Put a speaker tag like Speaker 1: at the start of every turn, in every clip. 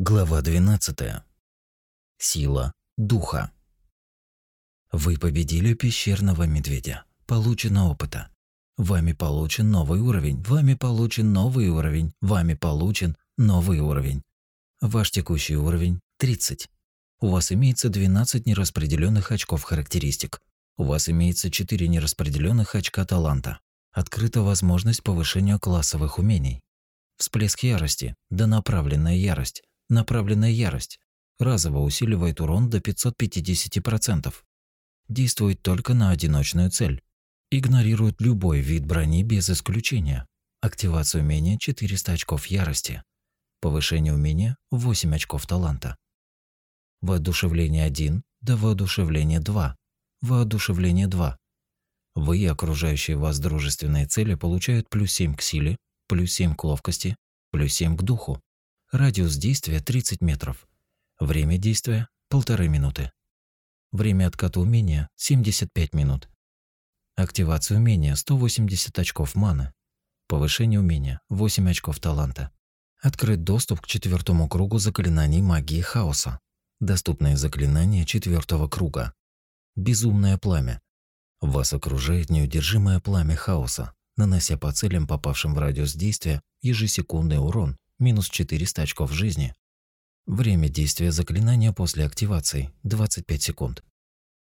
Speaker 1: Глава 12. Сила духа. Вы победили пещерного медведя. Получено опыта. Вами получен новый уровень. Вами получен новый уровень. Вами получен новый уровень. Ваш текущий уровень 30. У вас имеется 12 нераспределенных очков характеристик. У вас имеется 4 нераспределенных очка таланта. Открыта возможность повышения классовых умений. Всплеск ярости, да направленная ярость Направленная ярость разово усиливает урон до 550%. Действует только на одиночную цель. Игнорирует любой вид брони без исключения. Активация умения 400 очков ярости. Повышение умения 8 очков таланта. Воодушевление 1 до воодушевления 2. Воодушевление 2. Вы и окружающие вас дружественные цели получают плюс 7 к силе, плюс 7 к ловкости, плюс 7 к духу. Радиус действия 30 метров. Время действия – полторы минуты. Время отката умения – 75 минут. Активация умения – 180 очков маны. Повышение умения – 8 очков таланта. Открыт доступ к четвертому кругу заклинаний магии хаоса. Доступные заклинания четвертого круга. Безумное пламя. Вас окружает неудержимое пламя хаоса, нанося по целям, попавшим в радиус действия, ежесекундный урон минус 400 очков жизни. Время действия заклинания после активации – 25 секунд.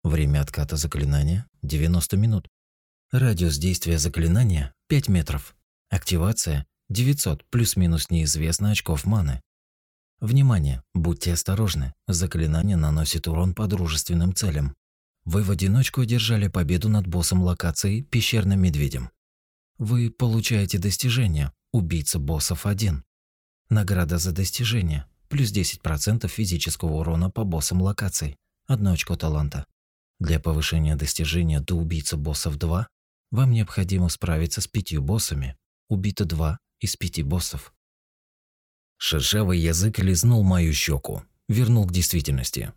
Speaker 1: Время отката заклинания – 90 минут. Радиус действия заклинания – 5 метров. Активация – 900 плюс-минус неизвестно очков маны. Внимание! Будьте осторожны. Заклинание наносит урон по дружественным целям. Вы в одиночку одержали победу над боссом локации Пещерным Медведем. Вы получаете достижение «Убийца боссов 1». Награда за достижение. Плюс 10% физического урона по боссам локаций. Одно очко таланта. Для повышения достижения до убийцы боссов 2 вам необходимо справиться с пятью боссами. Убито 2 из пяти боссов. Шершавый язык лизнул мою щеку, вернул к действительности.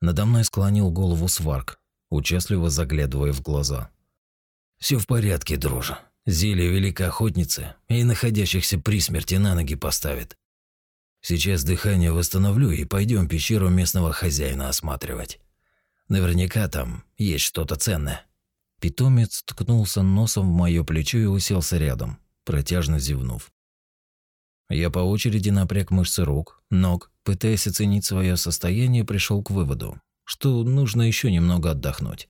Speaker 1: Надо мной склонил голову сварк, участливо заглядывая в глаза. Все в порядке, дружа. Зелье великой охотницы и находящихся при смерти на ноги поставит. Сейчас дыхание восстановлю и пойдем пещеру местного хозяина осматривать. Наверняка там есть что-то ценное. Питомец ткнулся носом в мое плечо и уселся рядом, протяжно зевнув. Я по очереди напряг мышцы рук, ног, пытаясь оценить свое состояние, пришел к выводу, что нужно еще немного отдохнуть.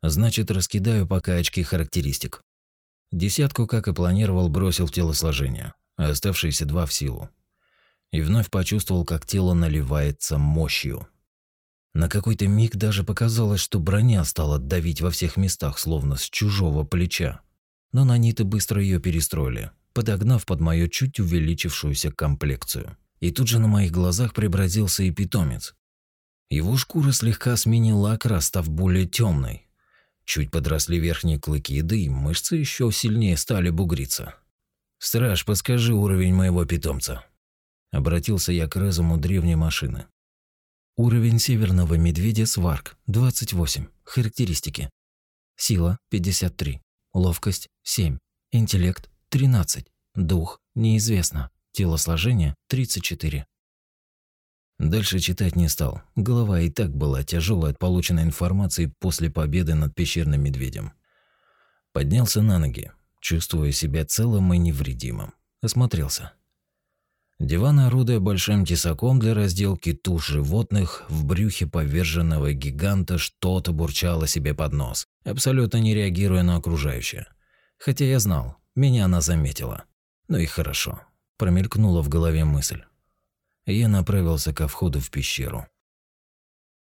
Speaker 1: Значит, раскидаю пока очки характеристик. Десятку, как и планировал, бросил в телосложение, а оставшиеся два в силу. И вновь почувствовал, как тело наливается мощью. На какой-то миг даже показалось, что броня стала давить во всех местах, словно с чужого плеча. Но наниты быстро ее перестроили, подогнав под мою чуть увеличившуюся комплекцию. И тут же на моих глазах преобразился и питомец. Его шкура слегка сменила окрас, став более темной, Чуть подросли верхние клыки, да и мышцы еще сильнее стали бугриться. «Страж, подскажи уровень моего питомца». Обратился я к разуму древней машины. Уровень северного медведя Сварк 28. Характеристики. Сила 53. Ловкость 7. Интеллект 13. Дух неизвестно. Телосложение 34. Дальше читать не стал. Голова и так была тяжелая от полученной информации после победы над пещерным медведем. Поднялся на ноги, чувствуя себя целым и невредимым. Осмотрелся. Диван, орудуя большим тесаком для разделки туш животных, в брюхе поверженного гиганта что-то бурчало себе под нос, абсолютно не реагируя на окружающее. Хотя я знал, меня она заметила. Ну и хорошо. Промелькнула в голове мысль я направился ко входу в пещеру.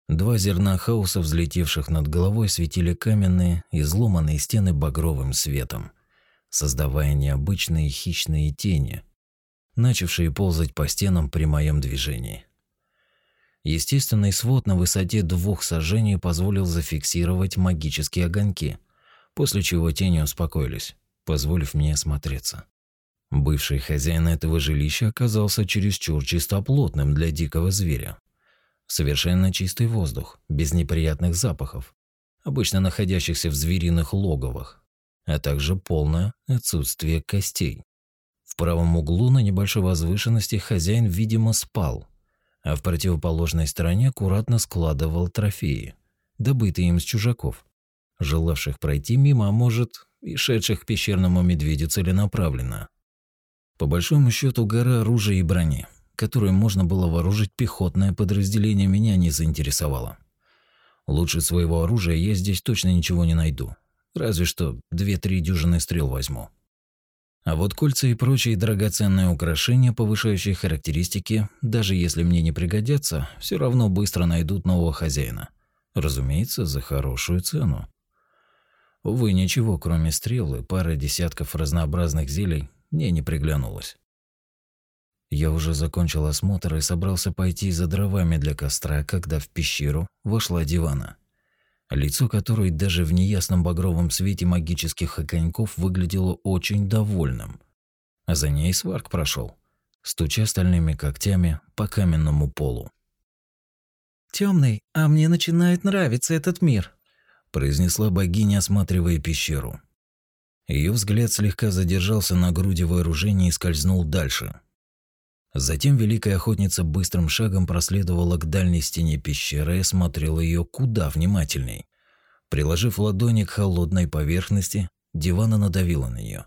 Speaker 1: Два зерна хаоса, взлетевших над головой, светили каменные, изломанные стены багровым светом, создавая необычные хищные тени, начавшие ползать по стенам при моем движении. Естественный свод на высоте двух сажений позволил зафиксировать магические огоньки, после чего тени успокоились, позволив мне осмотреться. Бывший хозяин этого жилища оказался чересчур чистоплотным для дикого зверя. Совершенно чистый воздух, без неприятных запахов, обычно находящихся в звериных логовах, а также полное отсутствие костей. В правом углу на небольшой возвышенности хозяин, видимо, спал, а в противоположной стороне аккуратно складывал трофеи, добытые им с чужаков, желавших пройти мимо, а может, и шедших к пещерному медведю целенаправленно. По большому счету, гора оружия и брони, которую можно было вооружить пехотное подразделение, меня не заинтересовала. Лучше своего оружия я здесь точно ничего не найду. Разве что две-три дюжины стрел возьму. А вот кольца и прочие драгоценные украшения, повышающие характеристики, даже если мне не пригодятся, все равно быстро найдут нового хозяина. Разумеется, за хорошую цену. Увы, ничего, кроме стрелы, пары десятков разнообразных зелий, мне не приглянулось. Я уже закончил осмотр и собрался пойти за дровами для костра, когда в пещеру вошла дивана, лицо которой даже в неясном багровом свете магических огоньков выглядело очень довольным. А за ней сварк прошел, стуча стальными когтями по каменному полу.
Speaker 2: Темный, а мне начинает нравиться этот мир»,
Speaker 1: произнесла богиня, осматривая пещеру. Ее взгляд слегка задержался на груди вооружения и скользнул дальше, Затем великая охотница быстрым шагом проследовала к дальней стене пещеры и осмотрела ее куда внимательней. Приложив ладони к холодной поверхности, дивана надавила на нее.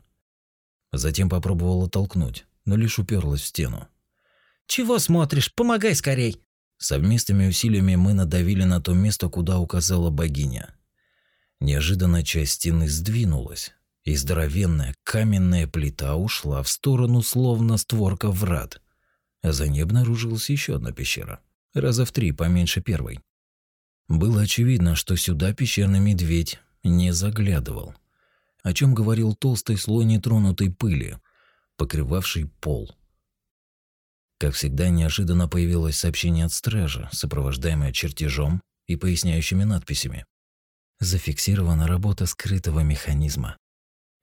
Speaker 1: Затем попробовала толкнуть, но лишь уперлась в стену.
Speaker 2: «Чего смотришь? Помогай скорей!»
Speaker 1: Совместными усилиями мы надавили на то место, куда указала богиня. Неожиданно часть стены сдвинулась, и здоровенная каменная плита ушла в сторону, словно створка врат а за ней обнаружилась еще одна пещера, раза в три поменьше первой. Было очевидно, что сюда пещерный медведь не заглядывал, о чем говорил толстый слой нетронутой пыли, покрывавший пол. Как всегда, неожиданно появилось сообщение от стража, сопровождаемое чертежом и поясняющими надписями. Зафиксирована работа скрытого механизма.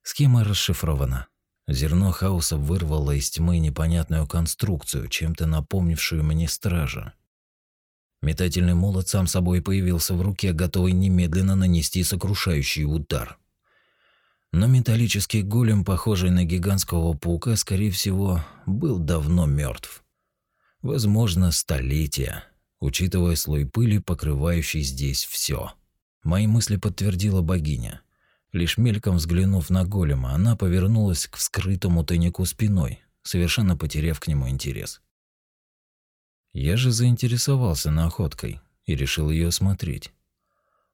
Speaker 1: Схема расшифрована. Зерно хаоса вырвало из тьмы непонятную конструкцию, чем-то напомнившую мне стража. Метательный молот сам собой появился в руке, готовый немедленно нанести сокрушающий удар. Но металлический голем, похожий на гигантского паука, скорее всего, был давно мертв. Возможно, столетия, учитывая слой пыли, покрывающий здесь все. Мои мысли подтвердила богиня. Лишь мельком взглянув на голема, она повернулась к вскрытому тайнику спиной, совершенно потеряв к нему интерес. Я же заинтересовался находкой и решил ее осмотреть.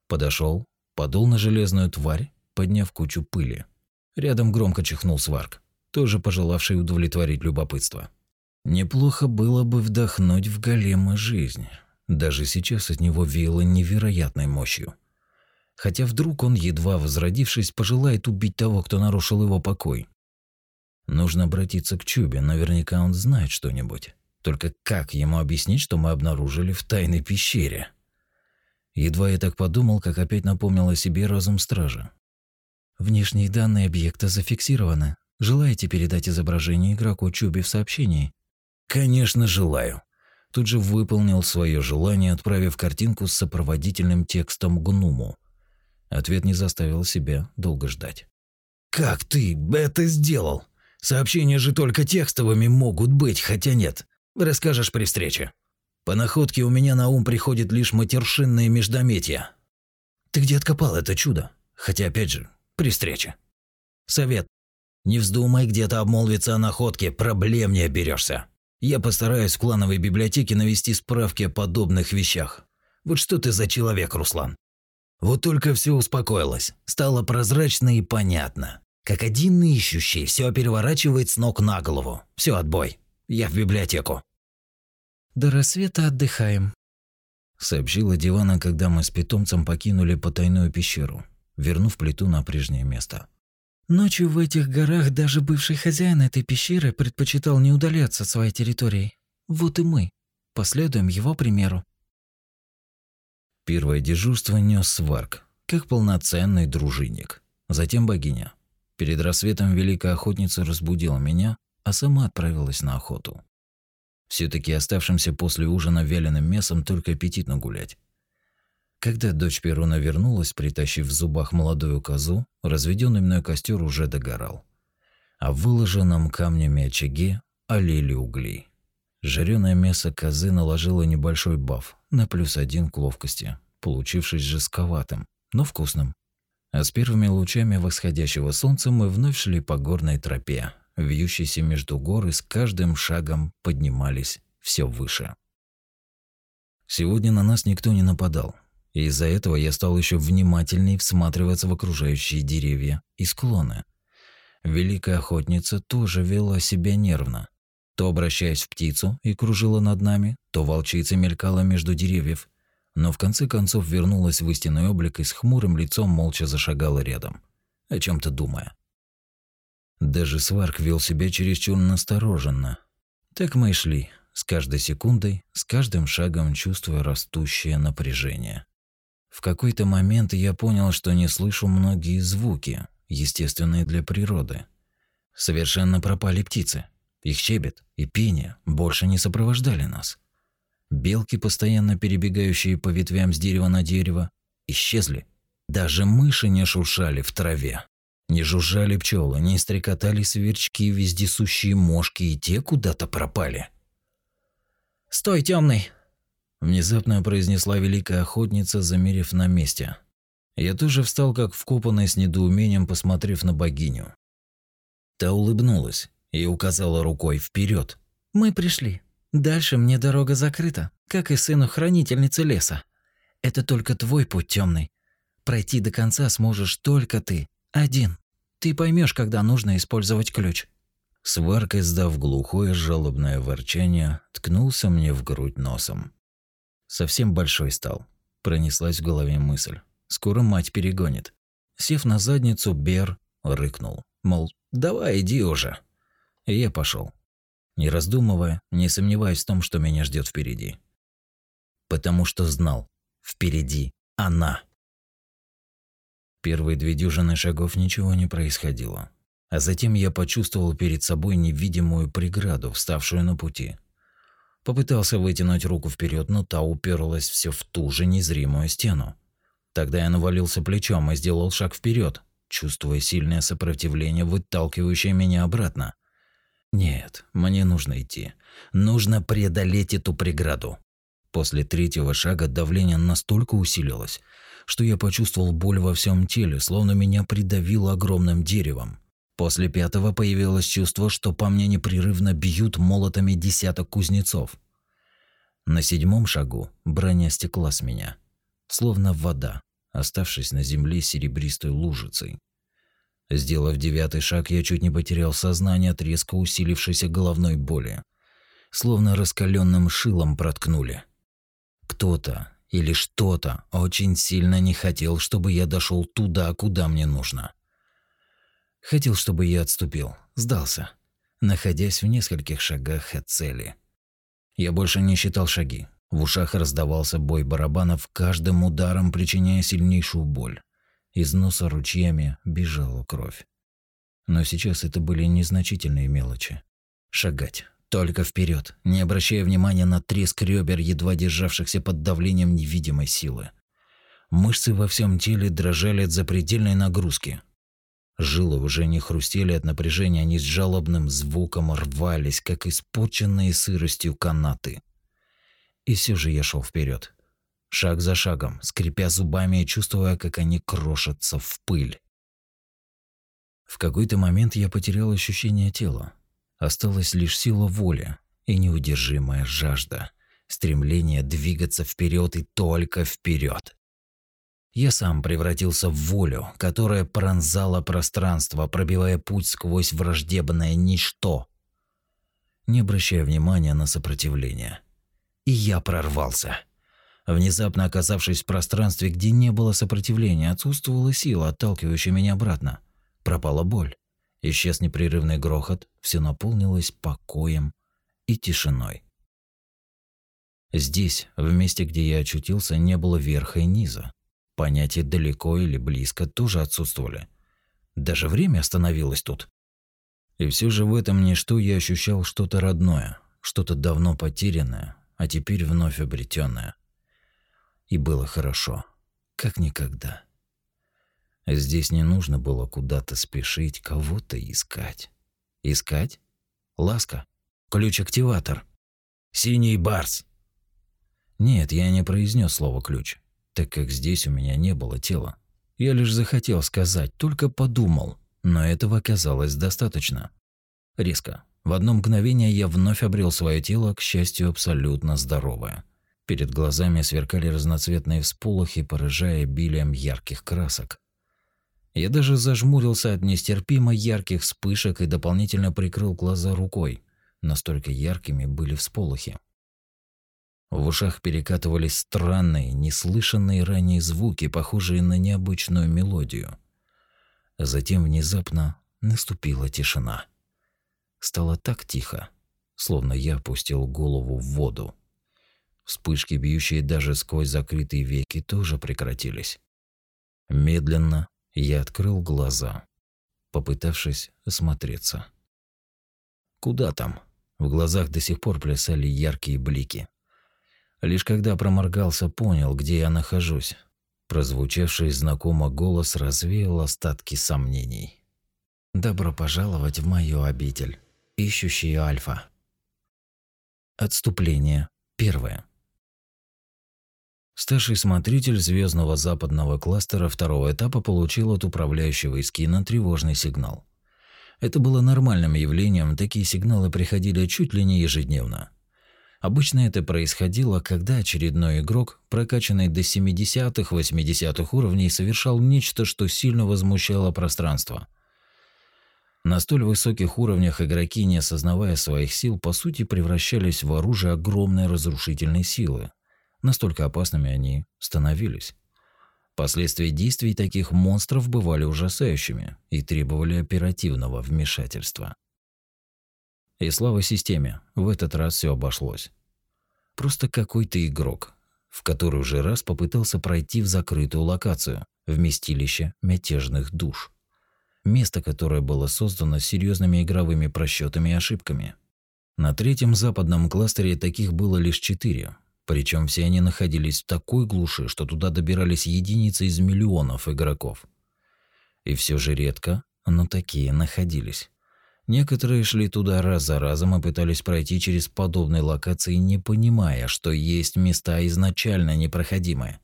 Speaker 1: Подошел, подул на железную тварь, подняв кучу пыли. Рядом громко чихнул сварк, тоже пожелавший удовлетворить любопытство. Неплохо было бы вдохнуть в голема жизнь. Даже сейчас от него веяло невероятной мощью. Хотя вдруг он, едва возродившись, пожелает убить того, кто нарушил его покой. Нужно обратиться к Чубе, наверняка он знает что-нибудь. Только как ему объяснить, что мы обнаружили в тайной пещере? Едва я так подумал, как опять напомнил о себе разум стража. Внешние данные объекта зафиксированы. Желаете передать изображение игроку Чуби в сообщении? Конечно, желаю. Тут же выполнил свое желание, отправив картинку с сопроводительным текстом Гнуму. Ответ не заставил себя долго ждать. «Как ты это сделал? Сообщения же только текстовыми могут быть, хотя нет. Расскажешь при встрече. По находке у меня на ум приходит лишь матершинные междометия. Ты где откопал это чудо? Хотя, опять же, при встрече. Совет. Не вздумай где-то обмолвиться о находке, проблем не оберешься. Я постараюсь в клановой библиотеке навести справки о подобных вещах. Вот что ты за человек, Руслан? Вот только все успокоилось, стало прозрачно и понятно. Как один ищущий все переворачивает с ног на голову. Все, отбой. Я в библиотеку.
Speaker 2: До рассвета отдыхаем,
Speaker 1: сообщила Дивана, когда мы с питомцем покинули потайную пещеру, вернув плиту на прежнее место.
Speaker 2: Ночью в этих горах даже бывший хозяин этой пещеры предпочитал не удаляться от своей территории. Вот и мы последуем его примеру.
Speaker 1: Первое дежурство нес сварк, как полноценный дружинник. Затем богиня. Перед рассветом великая охотница разбудила меня, а сама отправилась на охоту. все таки оставшимся после ужина вяленым мясом только аппетитно гулять. Когда дочь Перуна вернулась, притащив в зубах молодую козу, разведенный мной костер уже догорал. а в выложенном камнями очаге олели угли. Жареное мясо козы наложило небольшой баф на плюс один к ловкости, получившись жестковатым, но вкусным. А с первыми лучами восходящего солнца мы вновь шли по горной тропе, вьющейся между гор и с каждым шагом поднимались все выше. Сегодня на нас никто не нападал, и из-за этого я стал еще внимательней всматриваться в окружающие деревья и склоны. Великая охотница тоже вела себя нервно, то обращаясь в птицу и кружила над нами, то волчица мелькала между деревьев, но в конце концов вернулась в истинный облик и с хмурым лицом молча зашагала рядом, о чем то думая. Даже Сварк вел себя чересчур настороженно. Так мы и шли, с каждой секундой, с каждым шагом чувствуя растущее напряжение. В какой-то момент я понял, что не слышу многие звуки, естественные для природы. Совершенно пропали птицы. Их щебет и пение больше не сопровождали нас. Белки, постоянно перебегающие по ветвям с дерева на дерево, исчезли. Даже мыши не шуршали в траве. Не жужжали пчелы, не стрекотали сверчки, вездесущие мошки, и те куда-то пропали.
Speaker 2: «Стой, темный!
Speaker 1: Внезапно произнесла великая охотница, замерев на месте. Я тоже встал как вкопанный с недоумением, посмотрев на богиню. Та улыбнулась и указала рукой вперед.
Speaker 2: «Мы пришли. Дальше мне дорога закрыта, как и сыну хранительницы леса. Это только твой путь темный. Пройти до конца сможешь только ты, один. Ты поймешь, когда нужно использовать ключ».
Speaker 1: Сварк, издав глухое жалобное ворчание, ткнулся мне в грудь носом. Совсем большой стал. Пронеслась в голове мысль. Скоро мать перегонит. Сев на задницу, Бер рыкнул. Мол, давай иди уже. И я пошел, Не раздумывая, не сомневаясь в том, что меня ждет впереди. Потому что знал, впереди она. Первые две дюжины шагов ничего не происходило. А затем я почувствовал перед собой невидимую преграду, вставшую на пути. Попытался вытянуть руку вперед, но та уперлась все в ту же незримую стену. Тогда я навалился плечом и сделал шаг вперед, чувствуя сильное сопротивление, выталкивающее меня обратно. Нет, мне нужно идти. Нужно преодолеть эту преграду. После третьего шага давление настолько усилилось, что я почувствовал боль во всем теле, словно меня придавило огромным деревом. После пятого появилось чувство, что по мне непрерывно бьют молотами десяток кузнецов. На седьмом шагу броня стекла с меня, словно вода, оставшись на земле серебристой лужицей. Сделав девятый шаг, я чуть не потерял сознание от резко усилившейся головной боли. Словно раскаленным шилом проткнули. Кто-то или что-то очень сильно не хотел, чтобы я дошел туда, куда мне нужно. Хотел, чтобы я отступил, сдался, находясь в нескольких шагах от цели. Я больше не считал шаги. В ушах раздавался бой барабанов, каждым ударом причиняя сильнейшую боль. Из носа ручьями бежала кровь. Но сейчас это были незначительные мелочи. Шагать. Только вперед, не обращая внимания на треск ребер, едва державшихся под давлением невидимой силы. Мышцы во всем теле дрожали от запредельной нагрузки. Жилы уже не хрустели от напряжения, они с жалобным звуком рвались, как испорченные сыростью канаты. И все же я шел вперед, шаг за шагом, скрипя зубами и чувствуя, как они крошатся в пыль. В какой-то момент я потерял ощущение тела. Осталась лишь сила воли и неудержимая жажда, стремление двигаться вперед и только вперед. Я сам превратился в волю, которая пронзала пространство, пробивая путь сквозь враждебное ничто, не обращая внимания на сопротивление. И я прорвался. Внезапно оказавшись в пространстве, где не было сопротивления, отсутствовала сила, отталкивающая меня обратно. Пропала боль. Исчез непрерывный грохот, все наполнилось покоем и тишиной. Здесь, в месте, где я очутился, не было верха и низа. Понятия далеко или близко тоже отсутствовали. Даже время остановилось тут. И все же в этом ничто я ощущал что-то родное, что-то давно потерянное, а теперь вновь обретенное. И было хорошо, как никогда. Здесь не нужно было куда-то спешить, кого-то искать. Искать? Ласка. Ключ-активатор. Синий барс. Нет, я не произнес слово ключ, так как здесь у меня не было тела. Я лишь захотел сказать, только подумал, но этого оказалось достаточно. Резко. В одно мгновение я вновь обрел свое тело, к счастью, абсолютно здоровое. Перед глазами сверкали разноцветные всполохи, поражая обилием ярких красок. Я даже зажмурился от нестерпимо ярких вспышек и дополнительно прикрыл глаза рукой. Настолько яркими были всполохи. В ушах перекатывались странные, неслышанные ранее звуки, похожие на необычную мелодию. затем внезапно наступила тишина. Стало так тихо, словно я опустил голову в воду. Вспышки, бьющие даже сквозь закрытые веки, тоже прекратились. Медленно я открыл глаза, попытавшись осмотреться. Куда там? В глазах до сих пор плясали яркие блики. Лишь когда проморгался, понял, где я нахожусь. Прозвучавший знакомо голос развеял остатки сомнений. «Добро пожаловать в мою обитель, ищущий Альфа». Отступление первое. Старший смотритель звездного западного кластера второго этапа получил от управляющего Искина тревожный сигнал. Это было нормальным явлением, такие сигналы приходили чуть ли не ежедневно. Обычно это происходило, когда очередной игрок, прокачанный до 70-х, 80-х уровней, совершал нечто, что сильно возмущало пространство. На столь высоких уровнях игроки, не осознавая своих сил, по сути превращались в оружие огромной разрушительной силы, Настолько опасными они становились. Последствия действий таких монстров бывали ужасающими и требовали оперативного вмешательства. И слава системе, в этот раз все обошлось. Просто какой-то игрок, в который уже раз попытался пройти в закрытую локацию, вместилище мятежных душ. Место, которое было создано серьезными игровыми просчетами и ошибками. На третьем западном кластере таких было лишь четыре, причем все они находились в такой глуши, что туда добирались единицы из миллионов игроков. И все же редко, но такие находились. Некоторые шли туда раз за разом и пытались пройти через подобные локации, не понимая, что есть места изначально непроходимые.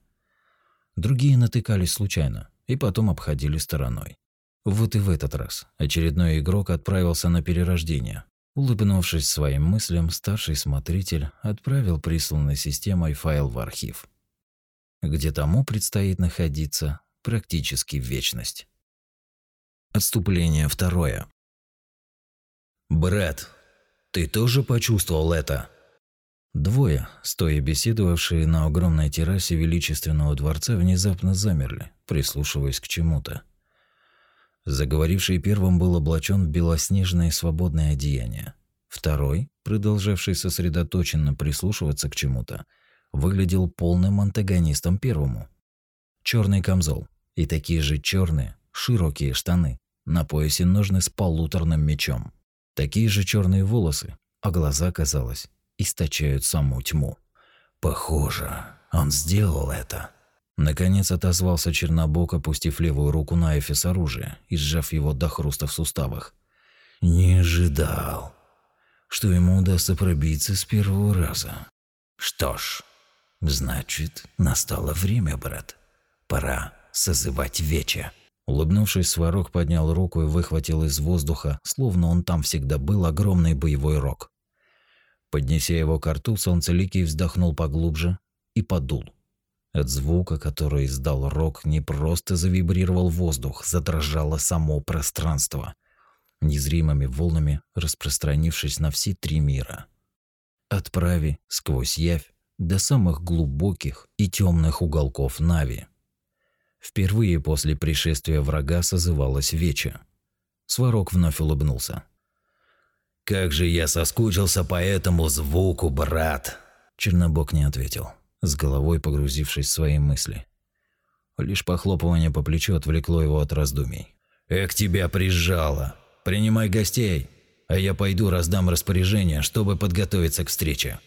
Speaker 1: Другие натыкались случайно и потом обходили стороной. Вот и в этот раз очередной игрок отправился на перерождение, Улыбнувшись своим мыслям, старший смотритель отправил присланный системой файл в архив, где тому предстоит находиться практически в вечность. Отступление второе. «Брэд, ты тоже почувствовал это?» Двое, стоя беседовавшие на огромной террасе величественного дворца, внезапно замерли, прислушиваясь к чему-то. Заговоривший первым был облачен в белоснежное свободное одеяние. Второй, продолжавший сосредоточенно прислушиваться к чему-то, выглядел полным антагонистом первому. Черный камзол и такие же черные, широкие штаны, на поясе ножны с полуторным мечом. Такие же черные волосы, а глаза, казалось, источают саму тьму. Похоже, он сделал это. Наконец отозвался Чернобок, опустив левую руку на эфис оружия и сжав его до хруста в суставах. Не ожидал, что ему удастся пробиться с первого раза. Что ж, значит, настало время, брат. Пора созывать вече. Улыбнувшись, Сварог поднял руку и выхватил из воздуха, словно он там всегда был, огромный боевой рог. Поднеся его к рту, Солнцеликий вздохнул поглубже и подул. От звука, который издал рок, не просто завибрировал воздух, задрожало само пространство, незримыми волнами распространившись на все три мира. От прави сквозь явь до самых глубоких и темных уголков Нави. Впервые после пришествия врага созывалась Веча. Сварог вновь улыбнулся. «Как же я соскучился по этому звуку, брат!» Чернобок не ответил с головой погрузившись в свои мысли. Лишь похлопывание по плечу отвлекло его от раздумий. «Эх, тебя прижало! Принимай гостей, а я пойду раздам распоряжение, чтобы подготовиться к встрече».